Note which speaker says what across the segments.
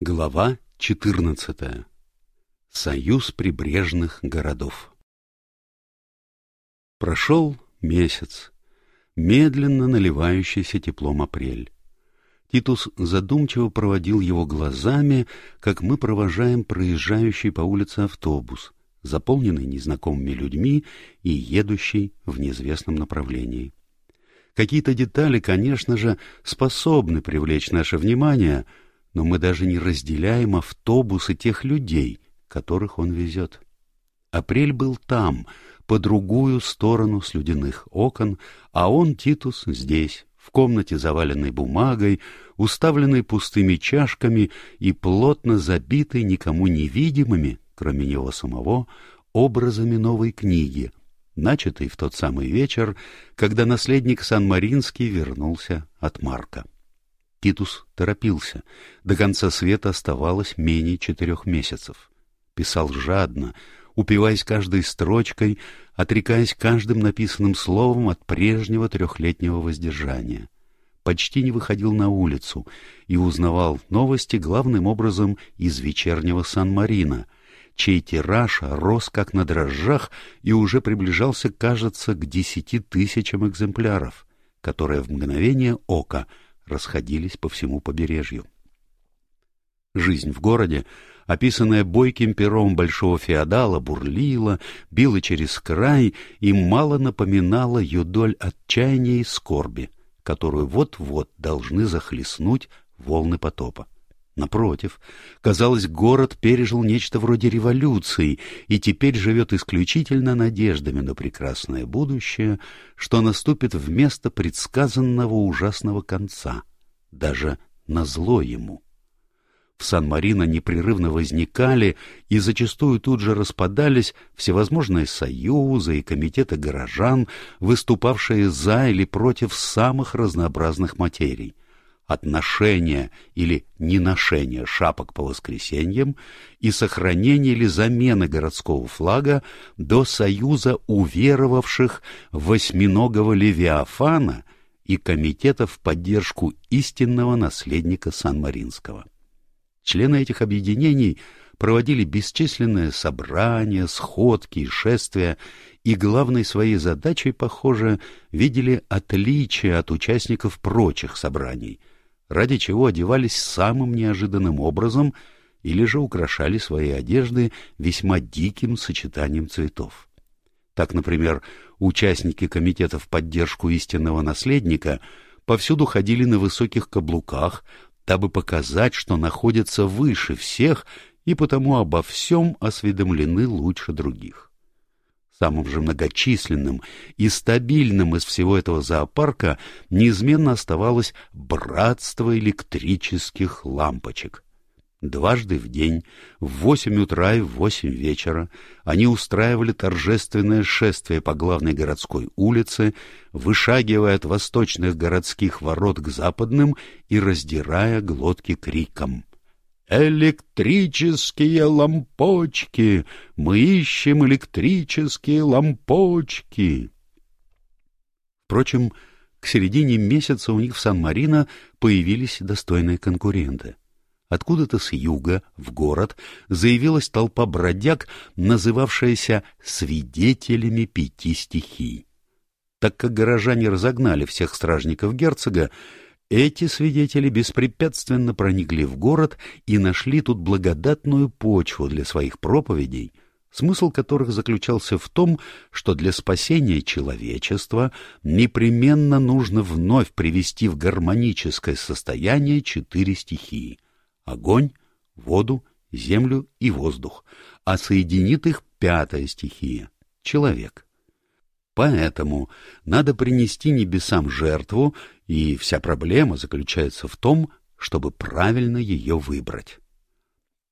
Speaker 1: Глава 14. Союз прибрежных городов. Прошел месяц, медленно наливающийся теплом апрель. Титус задумчиво проводил его глазами, как мы провожаем проезжающий по улице автобус, заполненный незнакомыми людьми и едущий в неизвестном направлении. Какие-то детали, конечно же, способны привлечь наше внимание — но мы даже не разделяем автобусы тех людей, которых он везет. Апрель был там, по другую сторону слюдяных окон, а он, Титус, здесь, в комнате, заваленной бумагой, уставленной пустыми чашками и плотно забитой никому невидимыми, кроме него самого, образами новой книги, начатой в тот самый вечер, когда наследник Сан-Маринский вернулся от Марка. Титус торопился. До конца света оставалось менее четырех месяцев. Писал жадно, упиваясь каждой строчкой, отрекаясь каждым написанным словом от прежнего трехлетнего воздержания. Почти не выходил на улицу и узнавал новости главным образом из вечернего Сан-Марина, чей тираж рос как на дрожжах и уже приближался, кажется, к десяти тысячам экземпляров, которые в мгновение ока — расходились по всему побережью. Жизнь в городе, описанная бойким пером большого феодала, бурлила, била через край и мало напоминала юдоль отчаяния и скорби, которую вот-вот должны захлестнуть волны потопа. Напротив, казалось, город пережил нечто вроде революции и теперь живет исключительно надеждами на прекрасное будущее, что наступит вместо предсказанного ужасного конца, даже на зло ему. В Сан-Марино непрерывно возникали и зачастую тут же распадались всевозможные союзы и комитеты горожан, выступавшие за или против самых разнообразных материй — от ношения или неношения шапок по воскресеньям и сохранения или замены городского флага до союза уверовавших восьминогого Левиафана и комитета в поддержку истинного наследника Сан-Маринского. Члены этих объединений проводили бесчисленные собрания, сходки и шествия, и главной своей задачей, похоже, видели отличие от участников прочих собраний — ради чего одевались самым неожиданным образом или же украшали свои одежды весьма диким сочетанием цветов. Так, например, участники комитета в поддержку истинного наследника повсюду ходили на высоких каблуках, дабы показать, что находятся выше всех и потому обо всем осведомлены лучше других. Самым же многочисленным и стабильным из всего этого зоопарка неизменно оставалось братство электрических лампочек. Дважды в день, в восемь утра и в восемь вечера, они устраивали торжественное шествие по главной городской улице, вышагивая от восточных городских ворот к западным и раздирая глотки криком — «Электрические лампочки! Мы ищем электрические лампочки!» Впрочем, к середине месяца у них в Сан-Марино появились достойные конкуренты. Откуда-то с юга в город заявилась толпа бродяг, называвшаяся «свидетелями пяти стихий». Так как горожане разогнали всех стражников герцога, эти свидетели беспрепятственно проникли в город и нашли тут благодатную почву для своих проповедей, смысл которых заключался в том, что для спасения человечества непременно нужно вновь привести в гармоническое состояние четыре стихии — огонь, воду, землю и воздух, а соединит их пятая стихия — человек. Поэтому надо принести небесам жертву, и вся проблема заключается в том, чтобы правильно ее выбрать.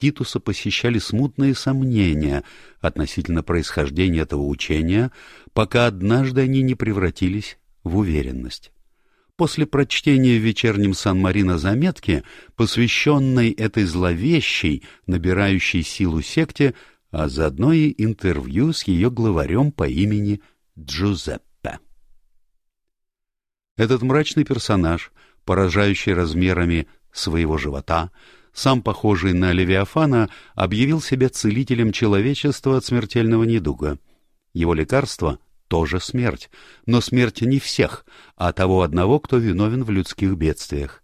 Speaker 1: Титуса посещали смутные сомнения относительно происхождения этого учения, пока однажды они не превратились в уверенность. После прочтения в вечернем Сан-Марино заметки, посвященной этой зловещей, набирающей силу секте, а заодно и интервью с ее главарем по имени Джузеппе. Этот мрачный персонаж, поражающий размерами своего живота, сам похожий на Левиафана, объявил себя целителем человечества от смертельного недуга. Его лекарство — тоже смерть, но смерть не всех, а того одного, кто виновен в людских бедствиях.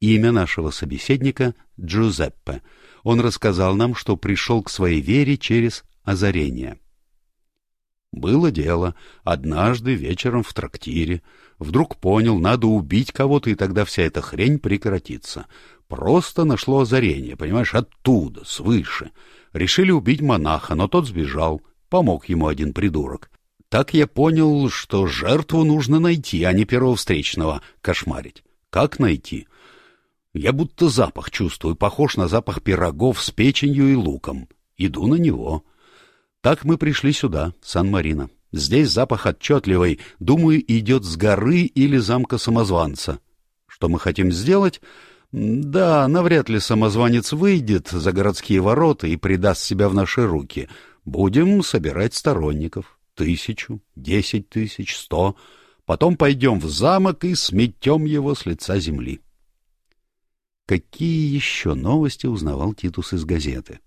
Speaker 1: Имя нашего собеседника — Джузеппе. Он рассказал нам, что пришел к своей вере через озарение. Было дело. Однажды вечером в трактире. Вдруг понял, надо убить кого-то, и тогда вся эта хрень прекратится. Просто нашло озарение, понимаешь, оттуда, свыше. Решили убить монаха, но тот сбежал. Помог ему один придурок. Так я понял, что жертву нужно найти, а не первого встречного кошмарить. Как найти? Я будто запах чувствую, похож на запах пирогов с печенью и луком. Иду на него. Так мы пришли сюда, Сан-Марино. Здесь запах отчетливый, думаю, идет с горы или замка самозванца. Что мы хотим сделать? Да, навряд ли самозванец выйдет за городские ворота и придаст себя в наши руки. Будем собирать сторонников. Тысячу, десять тысяч, сто. Потом пойдем в замок и сметем его с лица земли. Какие еще новости узнавал Титус из газеты?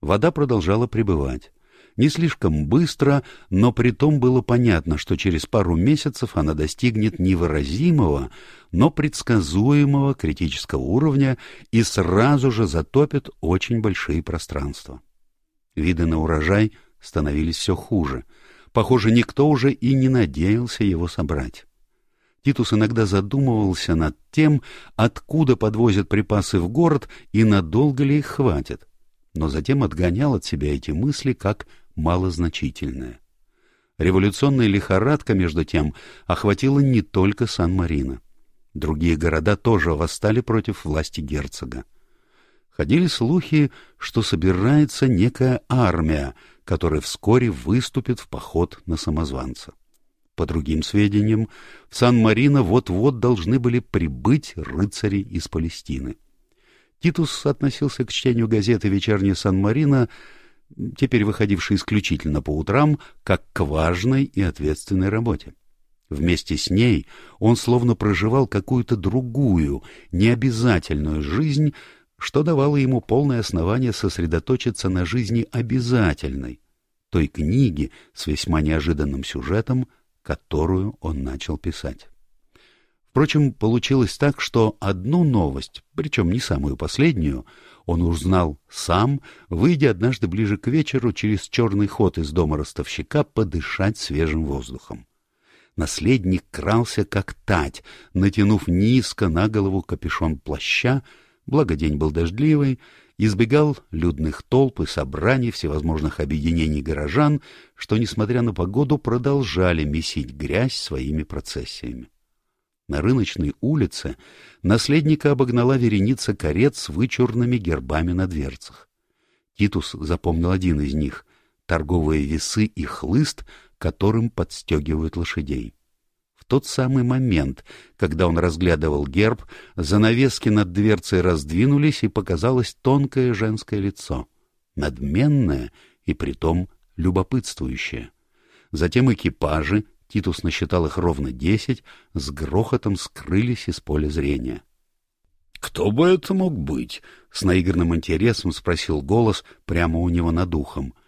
Speaker 1: Вода продолжала прибывать. Не слишком быстро, но при том было понятно, что через пару месяцев она достигнет невыразимого, но предсказуемого критического уровня и сразу же затопит очень большие пространства. Виды на урожай становились все хуже. Похоже, никто уже и не надеялся его собрать. Титус иногда задумывался над тем, откуда подвозят припасы в город и надолго ли их хватит, но затем отгонял от себя эти мысли как малозначительные. Революционная лихорадка, между тем, охватила не только Сан-Марино. Другие города тоже восстали против власти герцога. Ходили слухи, что собирается некая армия, которая вскоре выступит в поход на самозванца. По другим сведениям, в Сан-Марино вот-вот должны были прибыть рыцари из Палестины. Титус относился к чтению газеты «Вечерний Сан-Марино», теперь выходившей исключительно по утрам, как к важной и ответственной работе. Вместе с ней он словно проживал какую-то другую, необязательную жизнь, что давало ему полное основание сосредоточиться на жизни обязательной, той книги с весьма неожиданным сюжетом, которую он начал писать. Впрочем, получилось так, что одну новость, причем не самую последнюю, он узнал сам, выйдя однажды ближе к вечеру через черный ход из дома ростовщика подышать свежим воздухом. Наследник крался как тать, натянув низко на голову капюшон плаща, благо день был дождливый, избегал людных толп и собраний всевозможных объединений горожан, что, несмотря на погоду, продолжали месить грязь своими процессиями. На рыночной улице наследника обогнала вереница карет с вычурными гербами на дверцах. Титус запомнил один из них — торговые весы и хлыст, которым подстегивают лошадей тот самый момент, когда он разглядывал герб, занавески над дверцей раздвинулись, и показалось тонкое женское лицо, надменное и притом любопытствующее. Затем экипажи, Титус насчитал их ровно десять, с грохотом скрылись из поля зрения. «Кто бы это мог быть?» — с наигранным интересом спросил голос прямо у него над ухом —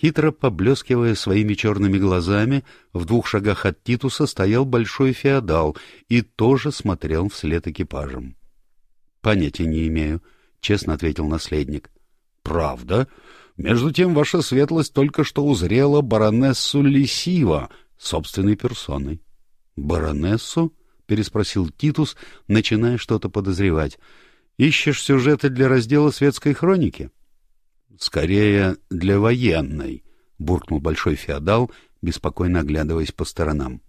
Speaker 1: Хитро поблескивая своими черными глазами, в двух шагах от Титуса стоял большой феодал и тоже смотрел вслед экипажам. — Понятия не имею, — честно ответил наследник. — Правда? Между тем ваша светлость только что узрела баронессу Лисива собственной персоной. — Баронессу? — переспросил Титус, начиная что-то подозревать. — Ищешь сюжеты для раздела светской хроники? — скорее для военной, — буркнул большой феодал, беспокойно оглядываясь по сторонам.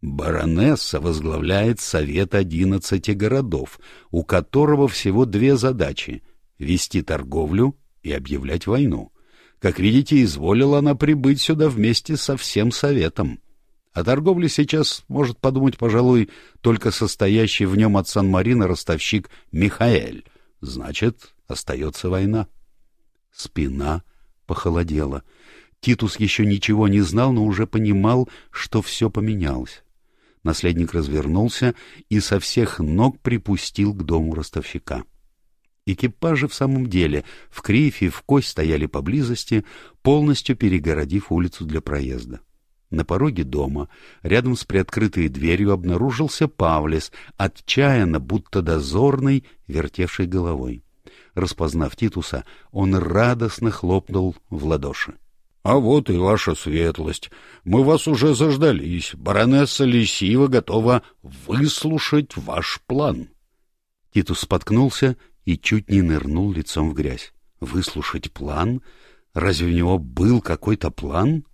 Speaker 1: Баронесса возглавляет совет одиннадцати городов, у которого всего две задачи — вести торговлю и объявлять войну. Как видите, изволила она прибыть сюда вместе со всем советом. О торговле сейчас может подумать, пожалуй, только состоящий в нем от Сан-Марина ростовщик Михаэль. Значит, остается война. Спина похолодела. Титус еще ничего не знал, но уже понимал, что все поменялось. Наследник развернулся и со всех ног припустил к дому ростовщика. Экипажи в самом деле в крифе и в кость стояли поблизости, полностью перегородив улицу для проезда. На пороге дома, рядом с приоткрытой дверью, обнаружился Павлис, отчаянно, будто дозорный, вертевший головой. Распознав Титуса, он радостно хлопнул в ладоши.
Speaker 2: — А вот и ваша светлость. Мы вас уже заждались. Баронесса Лисива готова выслушать ваш план.
Speaker 1: Титус споткнулся и чуть не нырнул лицом в грязь. Выслушать план? Разве у него был какой-то план?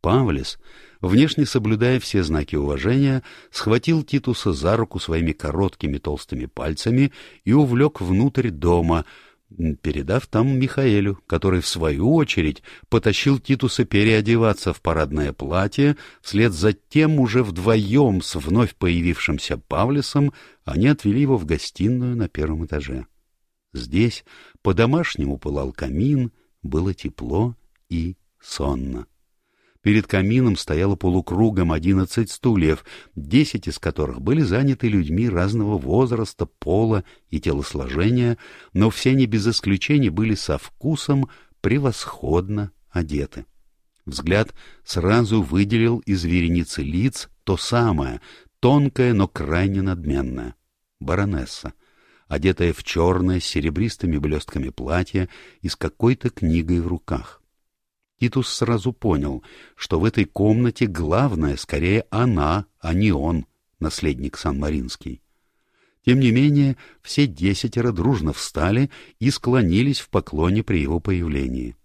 Speaker 1: Павлис, внешне соблюдая все знаки уважения, схватил Титуса за руку своими короткими толстыми пальцами и увлек внутрь дома, передав там Михаэлю, который, в свою очередь, потащил Титуса переодеваться в парадное платье, вслед за тем уже вдвоем с вновь появившимся Павлисом они отвели его в гостиную на первом этаже. Здесь по-домашнему пылал камин, было тепло и сонно. Перед камином стояло полукругом одиннадцать стульев, десять из которых были заняты людьми разного возраста, пола и телосложения, но все они без исключения были со вкусом превосходно одеты. Взгляд сразу выделил из вереницы лиц то самое, тонкое, но крайне надменное — баронесса, одетая в черное с серебристыми блестками платье и с какой-то книгой в руках. Титус сразу понял, что в этой комнате главное скорее она, а не он, наследник Сан-Маринский. Тем не менее, все десятеро дружно встали и склонились в поклоне при его появлении.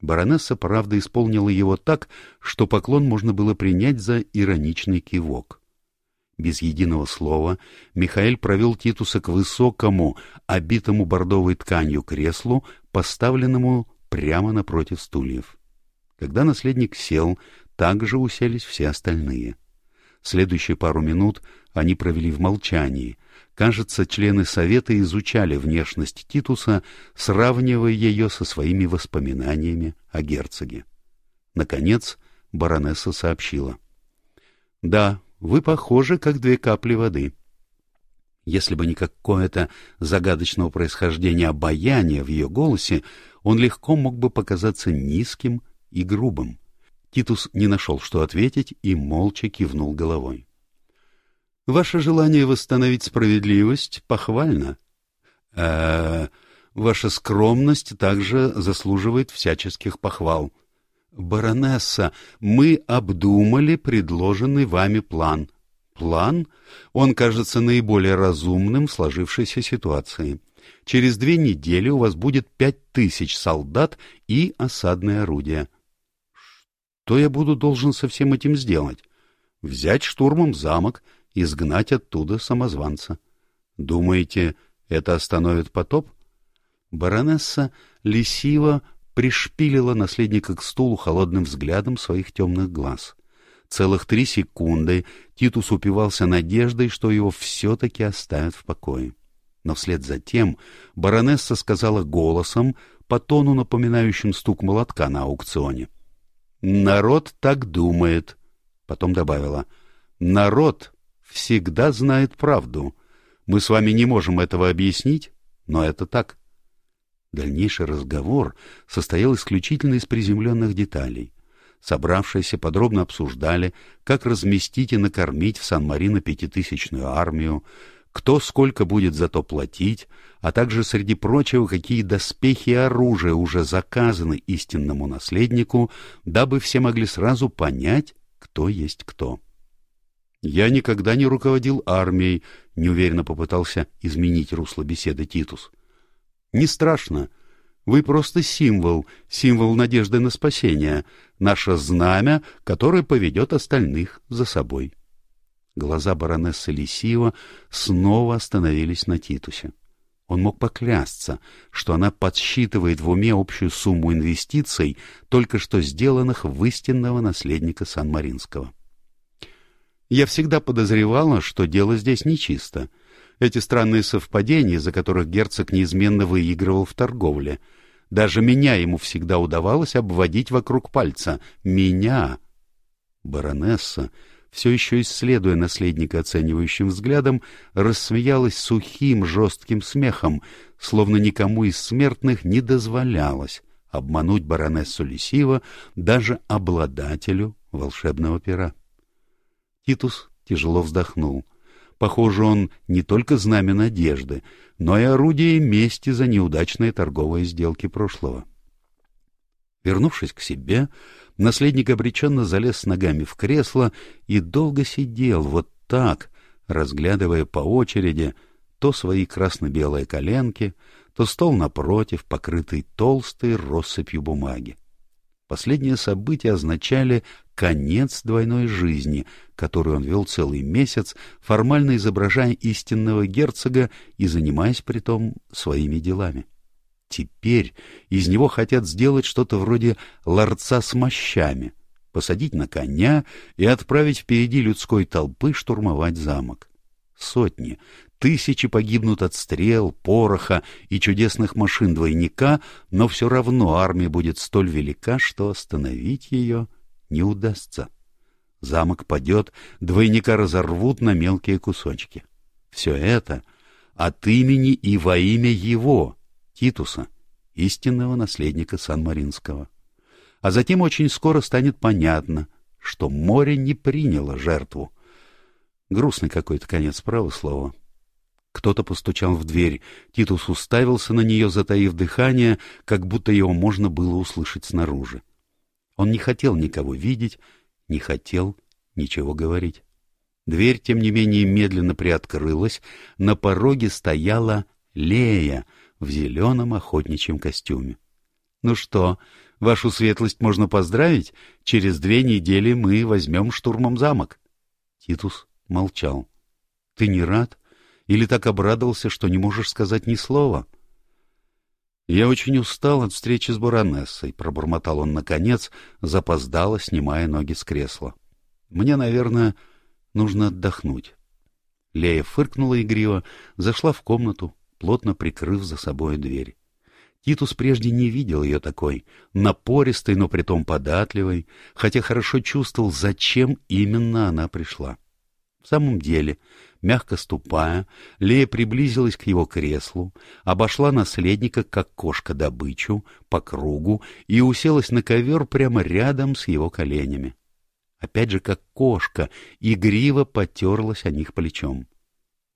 Speaker 1: Баронесса, правда, исполнила его так, что поклон можно было принять за ироничный кивок. Без единого слова Михаил провел Титуса к высокому, обитому бордовой тканью креслу, поставленному прямо напротив стульев. Когда наследник сел, также уселись все остальные. Следующие пару минут они провели в молчании. Кажется, члены Совета изучали внешность Титуса, сравнивая ее со своими воспоминаниями о герцоге. Наконец баронесса сообщила. — Да, вы похожи, как две капли воды. Если бы не какое-то загадочного происхождения обаяния в ее голосе, он легко мог бы показаться низким, и грубым. Титус не нашел, что ответить, и молча кивнул головой. — Ваше желание восстановить справедливость похвально. Э ваша скромность также заслуживает всяческих похвал. Баронесса, мы обдумали предложенный вами план. План? Он кажется наиболее разумным в сложившейся ситуации. Через две недели у вас будет пять тысяч солдат и осадные орудия. — что я буду должен со всем этим сделать? Взять штурмом замок, изгнать оттуда самозванца. Думаете, это остановит потоп? Баронесса лисиво пришпилила наследника к стулу холодным взглядом своих темных глаз. Целых три секунды Титус упивался надеждой, что его все-таки оставят в покое. Но вслед за тем баронесса сказала голосом, по тону напоминающим стук молотка на аукционе — Народ так думает. Потом добавила. Народ всегда знает правду. Мы с вами не можем этого объяснить, но это так. Дальнейший разговор состоял исключительно из приземленных деталей. Собравшиеся подробно обсуждали, как разместить и накормить в Сан-Марино пятитысячную армию, кто сколько будет за то платить, а также, среди прочего, какие доспехи и оружие уже заказаны истинному наследнику, дабы все могли сразу понять, кто есть кто. «Я никогда не руководил армией», — неуверенно попытался изменить русло беседы Титус. «Не страшно. Вы просто символ, символ надежды на спасение, наше знамя, которое поведет остальных за собой». Глаза баронессы Лисиева снова остановились на Титусе. Он мог поклясться, что она подсчитывает в уме общую сумму инвестиций, только что сделанных в истинного наследника Сан-Маринского. Я всегда подозревала, что дело здесь нечисто. Эти странные совпадения, за которых герцог неизменно выигрывал в торговле. Даже меня ему всегда удавалось обводить вокруг пальца. Меня! Баронесса все еще исследуя наследника оценивающим взглядом, рассмеялась сухим жестким смехом, словно никому из смертных не дозволялось обмануть баронессу Лисива даже обладателю волшебного пера. Титус тяжело вздохнул. Похоже, он не только знамя надежды, но и орудие мести за неудачные торговые сделки прошлого. Вернувшись к себе, наследник обреченно залез с ногами в кресло и долго сидел вот так, разглядывая по очереди то свои красно-белые коленки, то стол напротив, покрытый толстой россыпью бумаги. Последние события означали конец двойной жизни, которую он вел целый месяц, формально изображая истинного герцога и занимаясь притом своими делами. Теперь из него хотят сделать что-то вроде ларца с мощами, посадить на коня и отправить впереди людской толпы штурмовать замок. Сотни, Тысячи погибнут от стрел, пороха и чудесных машин двойника, но все равно армия будет столь велика, что остановить ее не удастся. Замок падет, двойника разорвут на мелкие кусочки. Все это от имени и во имя его, Титуса, истинного наследника Сан-Маринского. А затем очень скоро станет понятно, что море не приняло жертву. Грустный какой-то конец, право слово. Кто-то постучал в дверь. Титус уставился на нее, затаив дыхание, как будто его можно было услышать снаружи. Он не хотел никого видеть, не хотел ничего говорить. Дверь, тем не менее, медленно приоткрылась. На пороге стояла Лея в зеленом охотничьем костюме. — Ну что, вашу светлость можно поздравить? Через две недели мы возьмем штурмом замок. Титус молчал. — Ты не рад? Или так обрадовался, что не можешь сказать ни слова? «Я очень устал от встречи с баронессой», — пробормотал он наконец, запоздало, снимая ноги с кресла. «Мне, наверное, нужно отдохнуть». Лея фыркнула игриво, зашла в комнату, плотно прикрыв за собой дверь. Титус прежде не видел ее такой, напористой, но притом податливой, хотя хорошо чувствовал, зачем именно она пришла. В самом деле, Мягко ступая, Лея приблизилась к его креслу, обошла наследника, как кошка добычу, по кругу и уселась на ковер прямо рядом с его коленями. Опять же, как кошка, игриво потерлась о них плечом.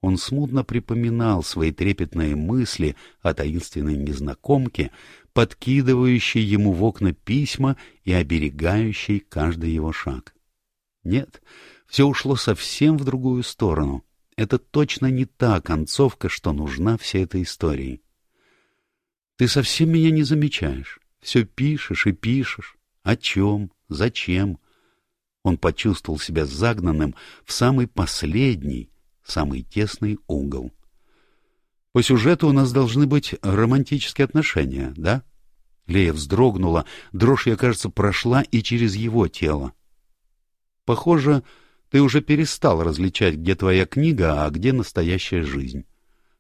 Speaker 1: Он смутно припоминал свои трепетные мысли о таинственной незнакомке, подкидывающей ему в окна письма и оберегающей каждый его шаг. Нет, все ушло совсем в другую сторону — это точно не та концовка, что нужна всей этой истории. Ты совсем меня не замечаешь. Все пишешь и пишешь. О чем? Зачем? Он почувствовал себя загнанным в самый последний, самый тесный угол. По сюжету у нас должны быть романтические отношения, да? Лея вздрогнула, дрожь ее, кажется, прошла и через его тело. Похоже, ты уже перестал различать, где твоя книга, а где настоящая жизнь.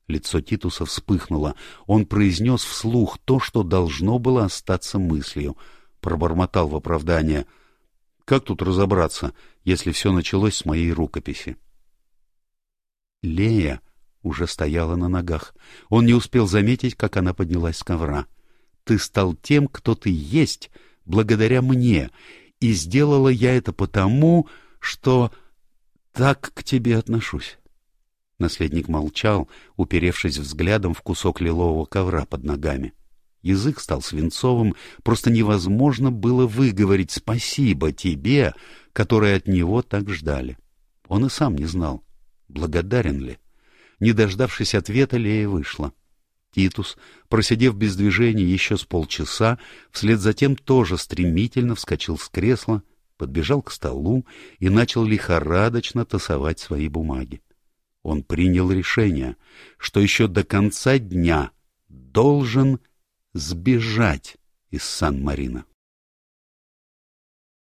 Speaker 1: Лицо Титуса вспыхнуло. Он произнес вслух то, что должно было остаться мыслью. Пробормотал в оправдание. «Как тут разобраться, если все началось с моей рукописи?» Лея уже стояла на ногах. Он не успел заметить, как она поднялась с ковра. «Ты стал тем, кто ты есть, благодаря мне, и сделала я это потому, что...» так к тебе отношусь. Наследник молчал, уперевшись взглядом в кусок лилового ковра под ногами. Язык стал свинцовым, просто невозможно было выговорить «спасибо тебе», которое от него так ждали. Он и сам не знал, благодарен ли. Не дождавшись ответа, Лея вышла. Титус, просидев без движения еще с полчаса, вслед за тем тоже стремительно вскочил с кресла — подбежал к столу и начал лихорадочно тасовать свои бумаги. Он принял решение, что еще до конца дня должен сбежать из Сан-Марина.